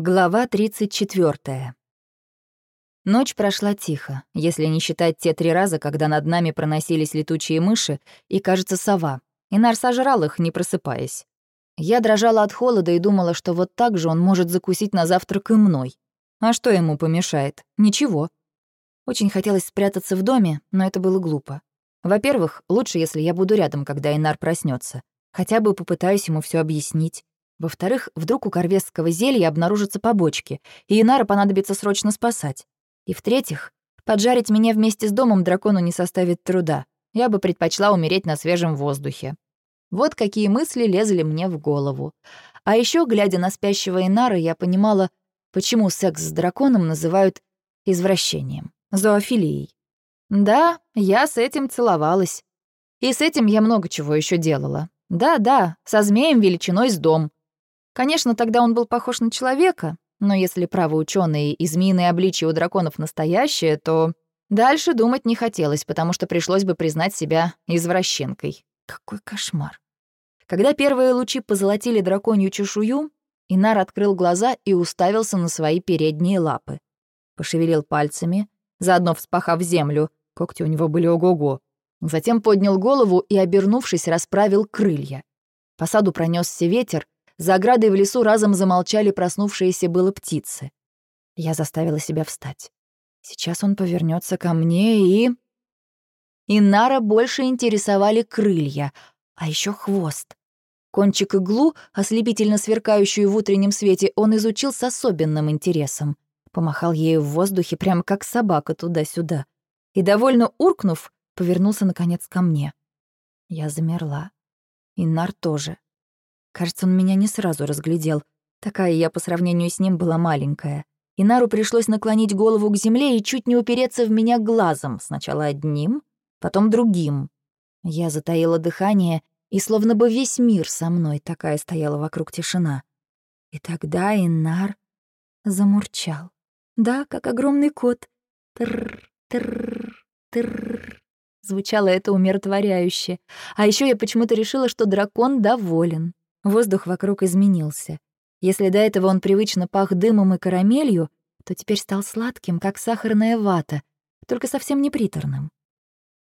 Глава 34. Ночь прошла тихо, если не считать те три раза, когда над нами проносились летучие мыши и, кажется, сова. Инар сожрал их, не просыпаясь. Я дрожала от холода и думала, что вот так же он может закусить на завтрак и мной. А что ему помешает? Ничего. Очень хотелось спрятаться в доме, но это было глупо. Во-первых, лучше, если я буду рядом, когда Инар проснется. Хотя бы попытаюсь ему все объяснить. Во-вторых, вдруг у корвесского зелья обнаружатся побочки, и Инара понадобится срочно спасать. И в-третьих, поджарить меня вместе с домом дракону не составит труда. Я бы предпочла умереть на свежем воздухе. Вот какие мысли лезли мне в голову. А еще, глядя на спящего Инара, я понимала, почему секс с драконом называют извращением, зоофилией. Да, я с этим целовалась. И с этим я много чего еще делала. Да-да, со змеем величиной с дом. Конечно, тогда он был похож на человека, но если правы ученые и змеиное обличие у драконов настоящее, то дальше думать не хотелось, потому что пришлось бы признать себя извращенкой. Какой кошмар. Когда первые лучи позолотили драконью чешую, Инар открыл глаза и уставился на свои передние лапы. Пошевелил пальцами, заодно вспахав землю, когти у него были ого-го. Затем поднял голову и, обернувшись, расправил крылья. По саду пронесся ветер, за оградой в лесу разом замолчали проснувшиеся было птицы. Я заставила себя встать. Сейчас он повернется ко мне и... Инара больше интересовали крылья, а еще хвост. Кончик иглу, ослепительно сверкающую в утреннем свете, он изучил с особенным интересом. Помахал ею в воздухе, прямо как собака туда-сюда. И, довольно уркнув, повернулся, наконец, ко мне. Я замерла. Инар тоже. Кажется, он меня не сразу разглядел. Такая я по сравнению с ним была маленькая. И Нару пришлось наклонить голову к земле и чуть не упереться в меня глазом, сначала одним, потом другим. Я затаила дыхание, и словно бы весь мир со мной такая стояла вокруг тишина. И тогда Инар замурчал. Да, как огромный кот. Тр, тр, тр. Звучало это умиротворяюще. А еще я почему-то решила, что дракон доволен. Воздух вокруг изменился. Если до этого он привычно пах дымом и карамелью, то теперь стал сладким, как сахарная вата, только совсем не приторным.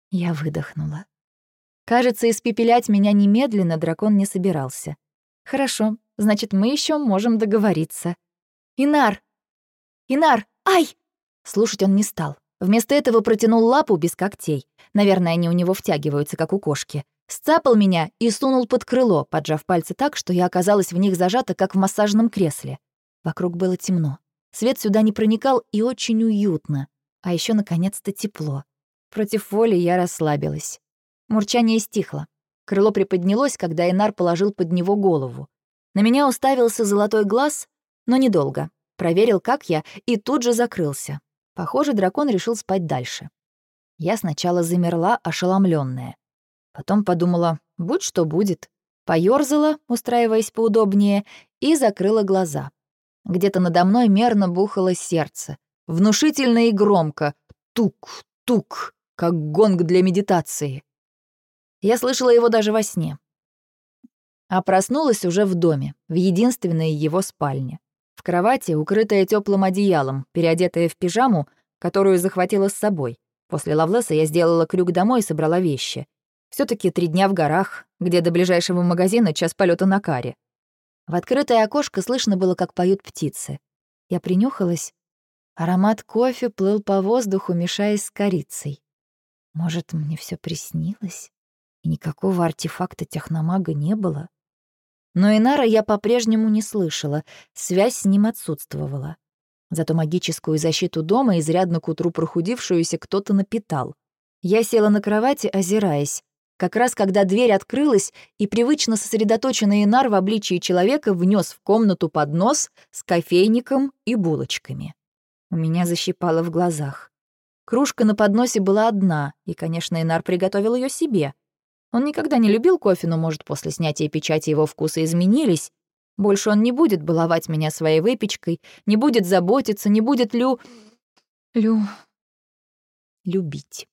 Я выдохнула. Кажется, испепелять меня немедленно дракон не собирался. Хорошо, значит, мы еще можем договориться. Инар! Инар! Ай! Слушать он не стал. Вместо этого протянул лапу без когтей. Наверное, они у него втягиваются, как у кошки. Сцапал меня и сунул под крыло, поджав пальцы так, что я оказалась в них зажата, как в массажном кресле. Вокруг было темно. Свет сюда не проникал и очень уютно. А еще наконец-то тепло. Против воли я расслабилась. Мурчание стихло. Крыло приподнялось, когда Инар положил под него голову. На меня уставился золотой глаз, но недолго. Проверил, как я, и тут же закрылся. Похоже, дракон решил спать дальше. Я сначала замерла, ошеломленная. Потом подумала, будь что будет. Поёрзала, устраиваясь поудобнее, и закрыла глаза. Где-то надо мной мерно бухало сердце. Внушительно и громко. Тук-тук, как гонг для медитации. Я слышала его даже во сне. А проснулась уже в доме, в единственной его спальне. В кровати, укрытая теплым одеялом, переодетая в пижаму, которую захватила с собой. После Лавлеса я сделала крюк домой и собрала вещи все таки три дня в горах, где до ближайшего магазина час полета на каре. В открытое окошко слышно было, как поют птицы. Я принюхалась. Аромат кофе плыл по воздуху, мешаясь с корицей. Может, мне все приснилось? И никакого артефакта техномага не было? Но Инара я по-прежнему не слышала, связь с ним отсутствовала. Зато магическую защиту дома, изрядно к утру прохудившуюся, кто-то напитал. Я села на кровати, озираясь. Как раз когда дверь открылась, и привычно сосредоточенный Инар в обличии человека внес в комнату поднос с кофейником и булочками. У меня защипало в глазах. Кружка на подносе была одна, и, конечно, Инар приготовил ее себе. Он никогда не любил кофе, но, может, после снятия печати его вкусы изменились. Больше он не будет баловать меня своей выпечкой, не будет заботиться, не будет лю... лю... любить.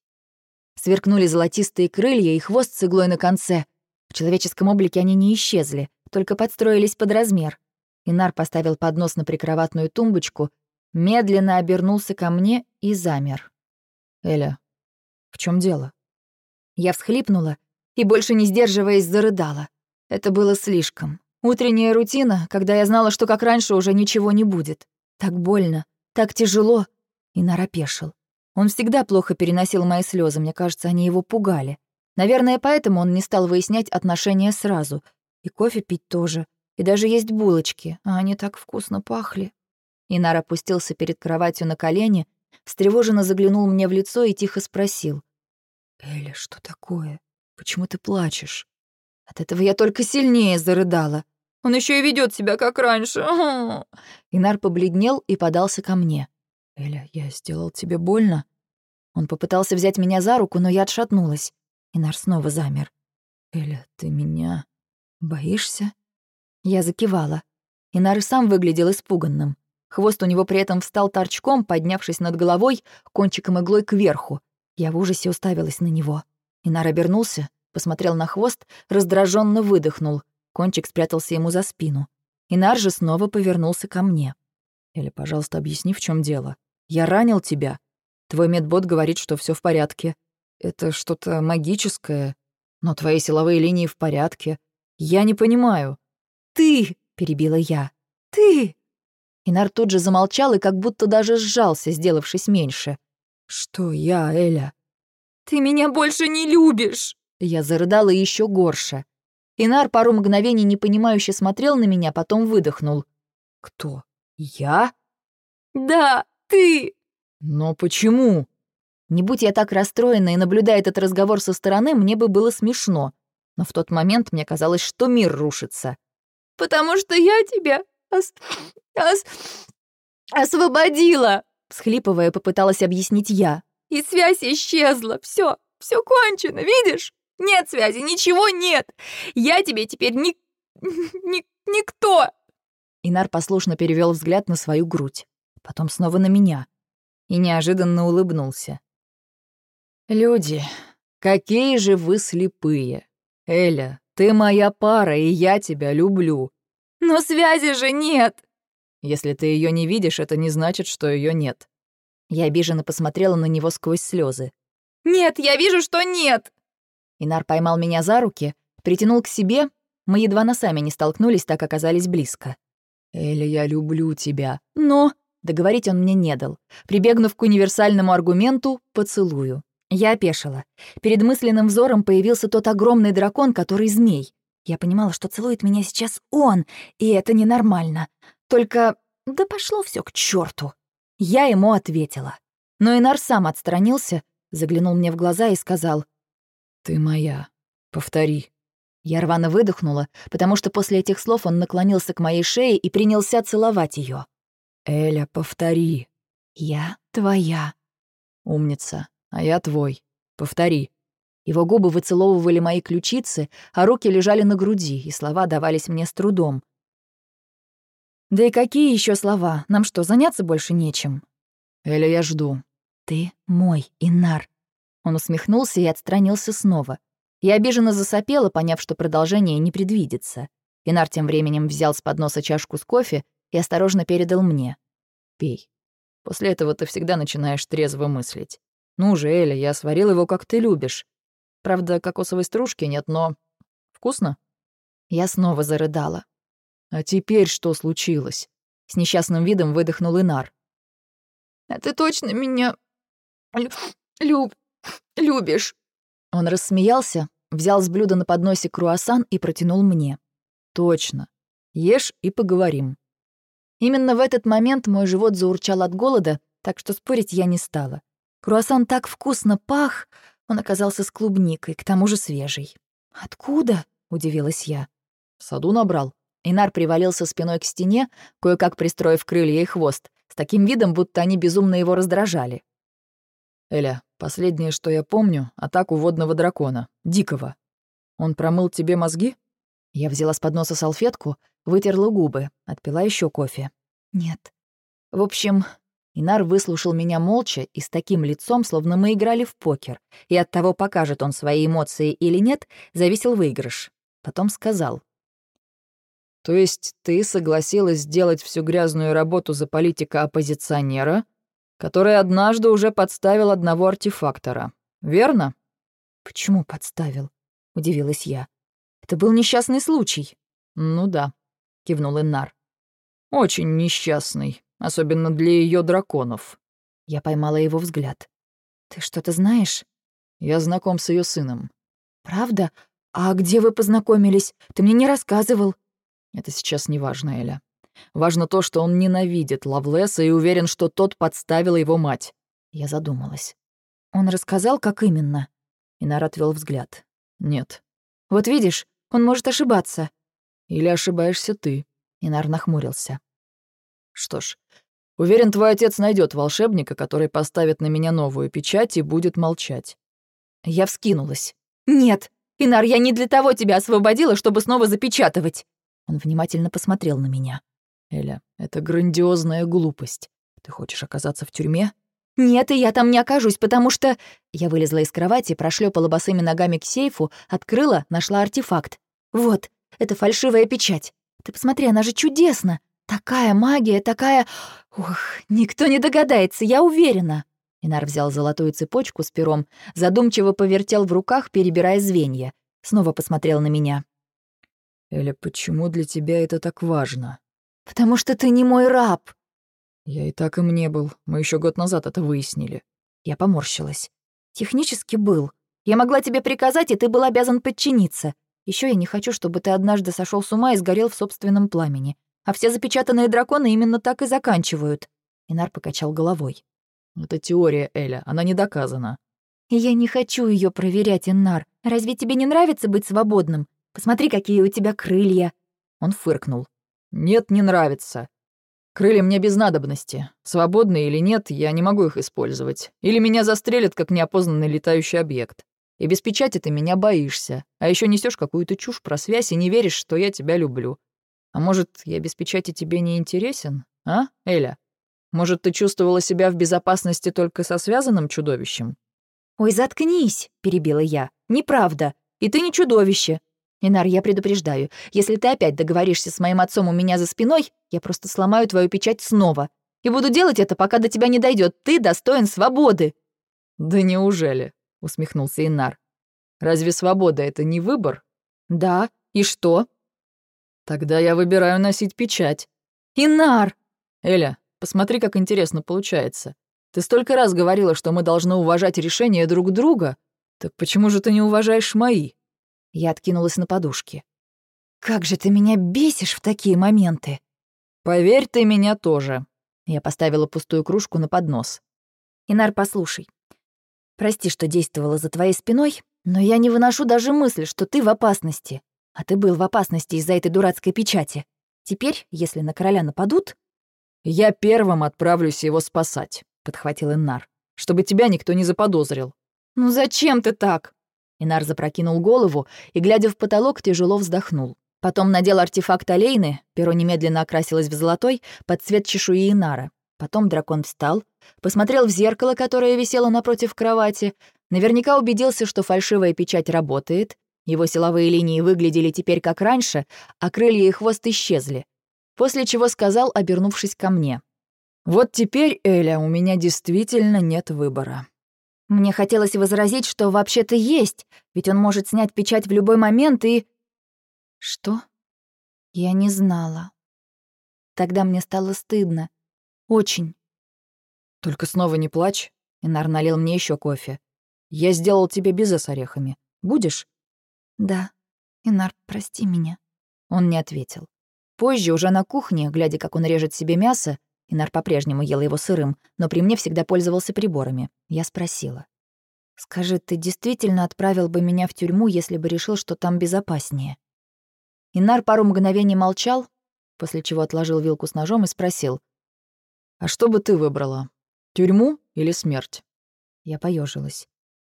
Сверкнули золотистые крылья и хвост с иглой на конце. В человеческом облике они не исчезли, только подстроились под размер. Инар поставил поднос на прикроватную тумбочку, медленно обернулся ко мне и замер. «Эля, в чем дело?» Я всхлипнула и, больше не сдерживаясь, зарыдала. Это было слишком. Утренняя рутина, когда я знала, что как раньше уже ничего не будет. Так больно, так тяжело. Инар опешил. Он всегда плохо переносил мои слезы, мне кажется, они его пугали. Наверное, поэтому он не стал выяснять отношения сразу. И кофе пить тоже. И даже есть булочки, а они так вкусно пахли. Инар опустился перед кроватью на колени, встревоженно заглянул мне в лицо и тихо спросил. «Эля, что такое? Почему ты плачешь?» От этого я только сильнее зарыдала. Он еще и ведет себя как раньше. Инар побледнел и подался ко мне. «Эля, я сделал тебе больно?» Он попытался взять меня за руку, но я отшатнулась. Инар снова замер. «Эля, ты меня боишься?» Я закивала. Инар и сам выглядел испуганным. Хвост у него при этом встал торчком, поднявшись над головой, кончиком иглой кверху. Я в ужасе уставилась на него. Инар обернулся, посмотрел на хвост, раздраженно выдохнул. Кончик спрятался ему за спину. Инар же снова повернулся ко мне. «Эля, пожалуйста, объясни, в чем дело. Я ранил тебя. Твой медбот говорит, что все в порядке. Это что-то магическое. Но твои силовые линии в порядке. Я не понимаю». «Ты!» — перебила я. «Ты!» Инар тут же замолчал и как будто даже сжался, сделавшись меньше. «Что я, Эля?» «Ты меня больше не любишь!» Я зарыдала еще горше. Инар пару мгновений непонимающе смотрел на меня, потом выдохнул. «Кто? Я?» «Да, ты!» «Но почему?» Не будь я так расстроена и наблюдая этот разговор со стороны, мне бы было смешно. Но в тот момент мне казалось, что мир рушится. «Потому что я тебя ос... ос... освободила!» Схлипывая, попыталась объяснить я. «И связь исчезла. Все, все кончено, видишь? Нет связи, ничего нет. Я тебе теперь ни... ни... никто!» Инар послушно перевел взгляд на свою грудь, потом снова на меня и неожиданно улыбнулся. «Люди, какие же вы слепые! Эля, ты моя пара, и я тебя люблю!» «Но связи же нет!» «Если ты ее не видишь, это не значит, что ее нет». Я обиженно посмотрела на него сквозь слезы. «Нет, я вижу, что нет!» Инар поймал меня за руки, притянул к себе. Мы едва носами не столкнулись, так оказались близко. «Эля, я люблю тебя». «Но...» Договорить он мне не дал. Прибегнув к универсальному аргументу «поцелую». Я опешила. Перед мысленным взором появился тот огромный дракон, который змей. Я понимала, что целует меня сейчас он, и это ненормально. Только да пошло все к черту. Я ему ответила. Но Инар сам отстранился, заглянул мне в глаза и сказал «Ты моя. Повтори». Я рвано выдохнула, потому что после этих слов он наклонился к моей шее и принялся целовать ее. «Эля, повтори». «Я твоя». «Умница. А я твой. Повтори». Его губы выцеловывали мои ключицы, а руки лежали на груди, и слова давались мне с трудом. «Да и какие еще слова? Нам что, заняться больше нечем?» «Эля, я жду». «Ты мой, Инар». Он усмехнулся и отстранился снова. Я обиженно засопела, поняв, что продолжение не предвидится. Инар тем временем взял с подноса чашку с кофе и осторожно передал мне. «Пей. После этого ты всегда начинаешь трезво мыслить. Ну же, Эля, я сварил его, как ты любишь. Правда, кокосовой стружки нет, но... Вкусно?» Я снова зарыдала. «А теперь что случилось?» С несчастным видом выдохнул Инар. «А ты точно меня люб любишь?» Он рассмеялся, взял с блюда на подносе круассан и протянул мне. «Точно. Ешь и поговорим». Именно в этот момент мой живот заурчал от голода, так что спорить я не стала. Круассан так вкусно пах, он оказался с клубникой, к тому же свежий. «Откуда?» — удивилась я. «В саду набрал». Инар привалился спиной к стене, кое-как пристроив крылья и хвост, с таким видом, будто они безумно его раздражали. «Эля, последнее, что я помню, атаку водного дракона, дикого. Он промыл тебе мозги?» Я взяла с подноса салфетку, вытерла губы, отпила еще кофе. «Нет». В общем, Инар выслушал меня молча и с таким лицом, словно мы играли в покер, и от того, покажет он свои эмоции или нет, зависел выигрыш. Потом сказал. То есть ты согласилась сделать всю грязную работу за политика-оппозиционера, который однажды уже подставил одного артефактора, верно? Почему подставил? Удивилась я. Это был несчастный случай. Ну да, кивнул Иннар. Очень несчастный, особенно для ее драконов. Я поймала его взгляд. Ты что-то знаешь? Я знаком с ее сыном. Правда? А где вы познакомились? Ты мне не рассказывал. Это сейчас не важно, Эля. Важно то, что он ненавидит Лавлеса и уверен, что тот подставил его мать. Я задумалась. Он рассказал, как именно? Инар отвел взгляд. Нет. Вот видишь, он может ошибаться. Или ошибаешься ты. Инар нахмурился. Что ж, уверен, твой отец найдет волшебника, который поставит на меня новую печать и будет молчать. Я вскинулась. Нет, Инар, я не для того тебя освободила, чтобы снова запечатывать. Он внимательно посмотрел на меня. «Эля, это грандиозная глупость. Ты хочешь оказаться в тюрьме?» «Нет, и я там не окажусь, потому что...» Я вылезла из кровати, прошлепала босыми ногами к сейфу, открыла, нашла артефакт. «Вот, это фальшивая печать. Ты посмотри, она же чудесна. Такая магия, такая... Ух, никто не догадается, я уверена». Инар взял золотую цепочку с пером, задумчиво повертел в руках, перебирая звенья. Снова посмотрел на меня. «Эля, почему для тебя это так важно?» «Потому что ты не мой раб». «Я и так им не был. Мы еще год назад это выяснили». Я поморщилась. «Технически был. Я могла тебе приказать, и ты был обязан подчиниться. Еще я не хочу, чтобы ты однажды сошел с ума и сгорел в собственном пламени. А все запечатанные драконы именно так и заканчивают». Инар покачал головой. «Это теория, Эля, она не доказана». «Я не хочу ее проверять, Иннар. Разве тебе не нравится быть свободным? Посмотри, какие у тебя крылья!» Он фыркнул. «Нет, не нравится. Крылья мне без надобности. Свободные или нет, я не могу их использовать. Или меня застрелят, как неопознанный летающий объект. И без печати ты меня боишься. А еще несешь какую-то чушь про связь и не веришь, что я тебя люблю. А может, я без печати тебе не интересен? А, Эля? Может, ты чувствовала себя в безопасности только со связанным чудовищем?» «Ой, заткнись!» — перебила я. «Неправда. И ты не чудовище. Инар, я предупреждаю, если ты опять договоришься с моим отцом у меня за спиной, я просто сломаю твою печать снова. И буду делать это, пока до тебя не дойдет. Ты достоин свободы». «Да неужели?» — усмехнулся Инар. «Разве свобода — это не выбор?» «Да. И что?» «Тогда я выбираю носить печать». «Инар!» «Эля, посмотри, как интересно получается. Ты столько раз говорила, что мы должны уважать решения друг друга. Так почему же ты не уважаешь мои?» Я откинулась на подушке. «Как же ты меня бесишь в такие моменты!» «Поверь, ты меня тоже!» Я поставила пустую кружку на поднос. «Инар, послушай. Прости, что действовала за твоей спиной, но я не выношу даже мысли, что ты в опасности. А ты был в опасности из-за этой дурацкой печати. Теперь, если на короля нападут...» «Я первым отправлюсь его спасать», — подхватил Иннар, «чтобы тебя никто не заподозрил». «Ну зачем ты так?» Инар запрокинул голову и, глядя в потолок, тяжело вздохнул. Потом надел артефакт Олейны, перо немедленно окрасилось в золотой, под цвет чешуи Инара. Потом дракон встал, посмотрел в зеркало, которое висело напротив кровати, наверняка убедился, что фальшивая печать работает, его силовые линии выглядели теперь как раньше, а крылья и хвост исчезли. После чего сказал, обернувшись ко мне. «Вот теперь, Эля, у меня действительно нет выбора. Мне хотелось возразить, что вообще-то есть, ведь он может снять печать в любой момент и... Что? Я не знала. Тогда мне стало стыдно. Очень. Только снова не плачь. Инар налил мне еще кофе. Я сделал тебе безе с орехами. Будешь? Да. Инар, прости меня. Он не ответил. Позже, уже на кухне, глядя, как он режет себе мясо, Инар по-прежнему ел его сырым, но при мне всегда пользовался приборами. Я спросила. «Скажи, ты действительно отправил бы меня в тюрьму, если бы решил, что там безопаснее?» Инар пару мгновений молчал, после чего отложил вилку с ножом и спросил. «А что бы ты выбрала? Тюрьму или смерть?» Я поежилась.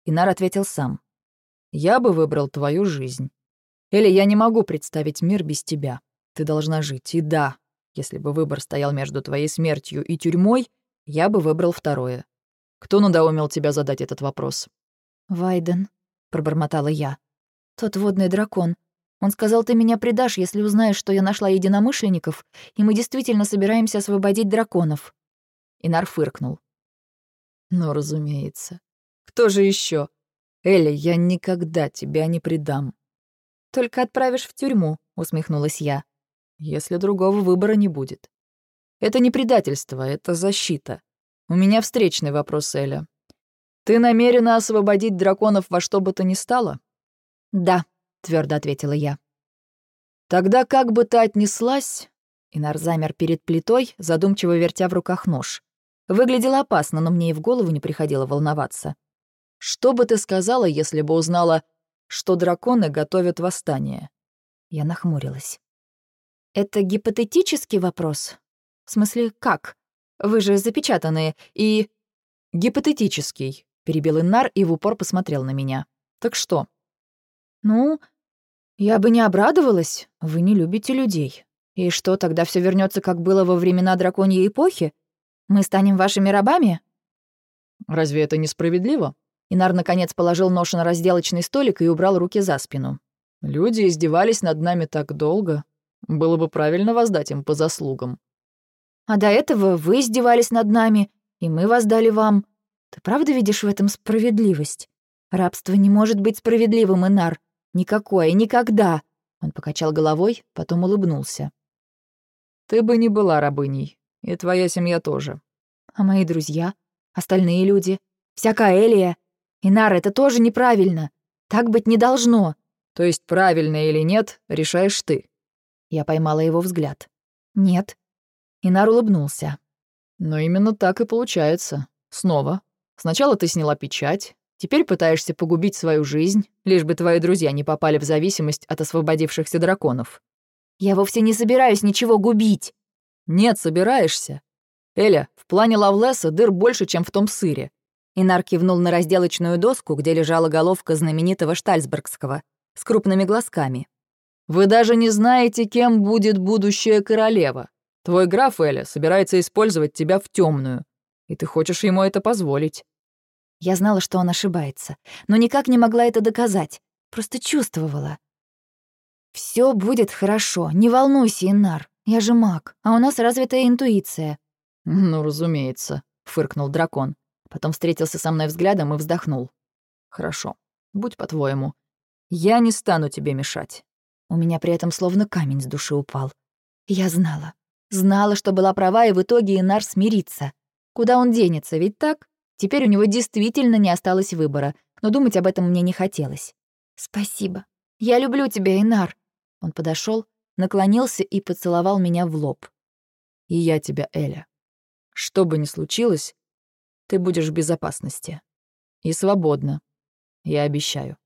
Инар ответил сам. «Я бы выбрал твою жизнь. Или я не могу представить мир без тебя. Ты должна жить. И да, если бы выбор стоял между твоей смертью и тюрьмой, я бы выбрал второе. Кто надоумил тебя задать этот вопрос? «Вайден», — пробормотала я. «Тот водный дракон. Он сказал, ты меня предашь, если узнаешь, что я нашла единомышленников, и мы действительно собираемся освободить драконов». Инар фыркнул. «Ну, разумеется. Кто же еще? Элли, я никогда тебя не предам». «Только отправишь в тюрьму», — усмехнулась я. «Если другого выбора не будет. Это не предательство, это защита. У меня встречный вопрос, Эля. Ты намерена освободить драконов во что бы то ни стало?» «Да», — твердо ответила я. «Тогда как бы ты отнеслась?» Инар замер перед плитой, задумчиво вертя в руках нож. Выглядело опасно, но мне и в голову не приходило волноваться. «Что бы ты сказала, если бы узнала, что драконы готовят восстание?» Я нахмурилась. «Это гипотетический вопрос? В смысле, как? Вы же запечатанные, и...» «Гипотетический», — перебил Иннар и в упор посмотрел на меня. «Так что?» «Ну, я бы не обрадовалась. Вы не любите людей. И что, тогда все вернется, как было во времена драконьей эпохи? Мы станем вашими рабами?» «Разве это несправедливо?» Инар наконец положил нож на разделочный столик и убрал руки за спину. «Люди издевались над нами так долго. Было бы правильно воздать им по заслугам». А до этого вы издевались над нами, и мы воздали вам. Ты правда видишь в этом справедливость? Рабство не может быть справедливым, Инар. Никакое, никогда. Он покачал головой, потом улыбнулся. Ты бы не была рабыней, и твоя семья тоже. А мои друзья? Остальные люди? Вся Каэлия? Инар, это тоже неправильно. Так быть не должно. То есть правильно или нет, решаешь ты. Я поймала его взгляд. Нет, Инар улыбнулся. «Но именно так и получается. Снова. Сначала ты сняла печать, теперь пытаешься погубить свою жизнь, лишь бы твои друзья не попали в зависимость от освободившихся драконов». «Я вовсе не собираюсь ничего губить». «Нет, собираешься. Эля, в плане Лавлеса дыр больше, чем в том сыре». Инар кивнул на разделочную доску, где лежала головка знаменитого Штальсбергского, с крупными глазками. «Вы даже не знаете, кем будет будущая королева. Твой граф Эля собирается использовать тебя в темную, и ты хочешь ему это позволить». Я знала, что он ошибается, но никак не могла это доказать, просто чувствовала. Все будет хорошо, не волнуйся, Иннар, я же маг, а у нас развитая интуиция». «Ну, разумеется», — фыркнул дракон. Потом встретился со мной взглядом и вздохнул. «Хорошо, будь по-твоему. Я не стану тебе мешать». У меня при этом словно камень с души упал. Я знала. Знала, что была права, и в итоге Инар смирится. Куда он денется, ведь так? Теперь у него действительно не осталось выбора, но думать об этом мне не хотелось. «Спасибо. Я люблю тебя, Инар». Он подошел, наклонился и поцеловал меня в лоб. «И я тебя, Эля. Что бы ни случилось, ты будешь в безопасности. И свободна. Я обещаю».